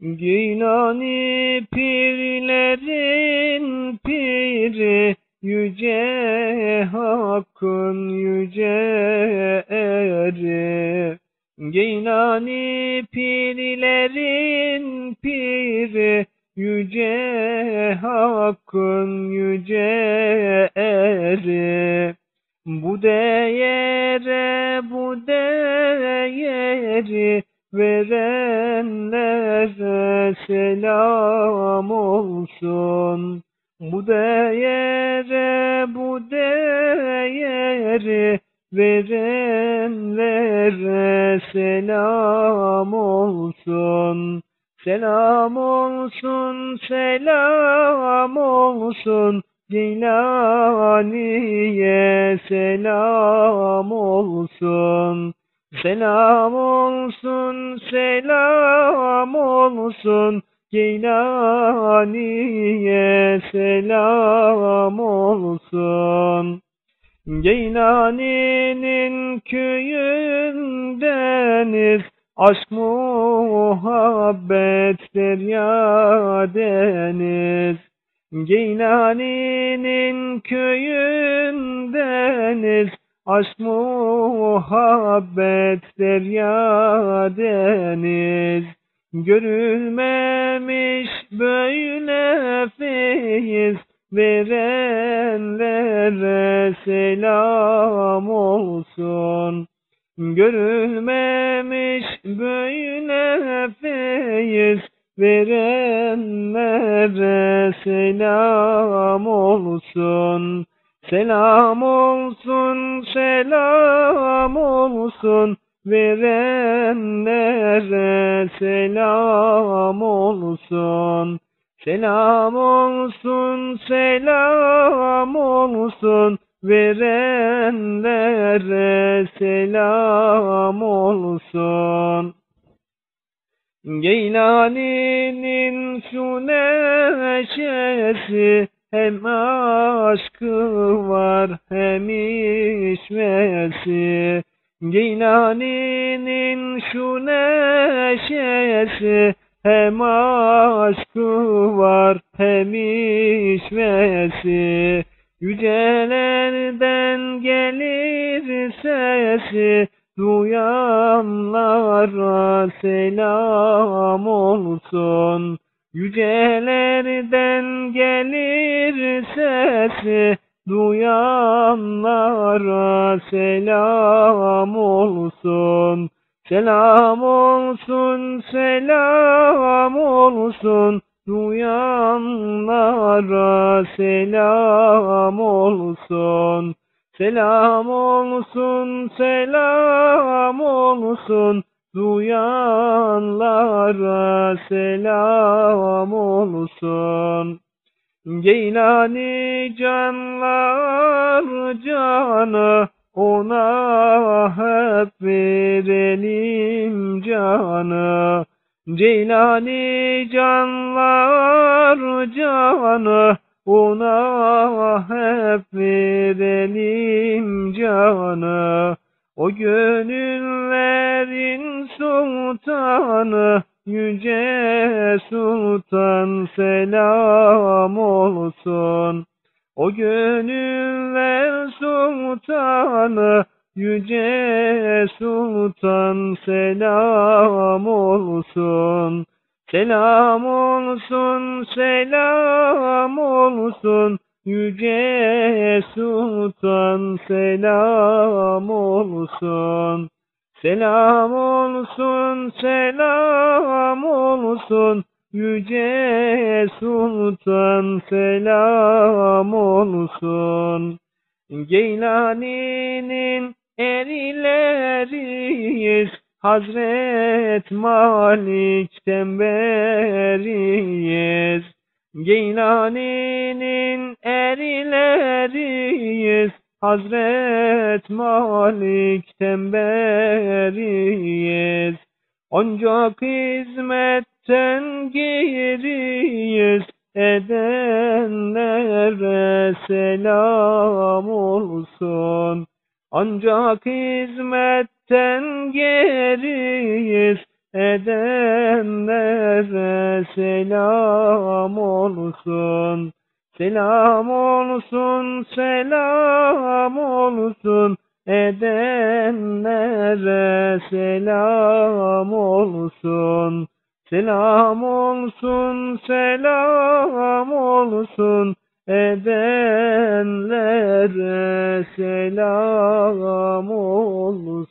Geylani pirlerin piri yüce hakkın yüce eri. Geylani pirlerin piri yüce hakkın yüce eri. Bu değere bu değeri verenlere selam olsun. Bu değere bu değeri verenlere selam olsun. Selam olsun, selam olsun. Geylani'ye selam olsun. Selam olsun, selam olsun. Geylani'ye selam olsun. Geylani'nin köyündeniz aşk muhabbet derya deniz. Geylani'nin köyündeniz aşk muhabbet derya deniz. Görülmemiş böyle feyiz verenlere selam olsun. Görülmemiş böyle feyiz verenlere selam olsun. Selam olsun, selam olsun. Verenlere selam olsun. Selam olsun, selam olsun. Verenlere selam olsun. Geylani'nin şu neşesi hem aşkı var hem içmesi. Geylani'nin şu neşesi hem aşkı var hem içmesi. Yücelerden gelir sesi, duyanlara selam olsun. Yücelerden gelir sesi, duyanlara selam olsun. Selam olsun, selam olsun. Duyanlara selam olsun. Selam olsun, selam olsun. Duyanlara selam olsun. Geylani canlar canı ona hep verelim canı. Ceylani canlar canı ona hep verelim canı. O gönüllerin sultanı yüce sultan selam olsun. O gönüller sultanı yüce sultan selam olsun. Selam olsun, selam olsun. Yüce sultan selam olsun. Selam olsun, selam olsun. Yüce sultan selam olsun. Geylani'nin erileriyiz. Hazret Malik'ten beriyiz. Geylani'nin erileriyiz. Hazret Malik'ten beriyiz. Ancak hizmetten geriyiz. Edenlere selam olsun. Ancak hizmetten geriyiz. edenlere selam olsun. Selam olsun, selam olsun, edenlere selam olsun. Selam olsun, selam olsun, edenlere selam olsun.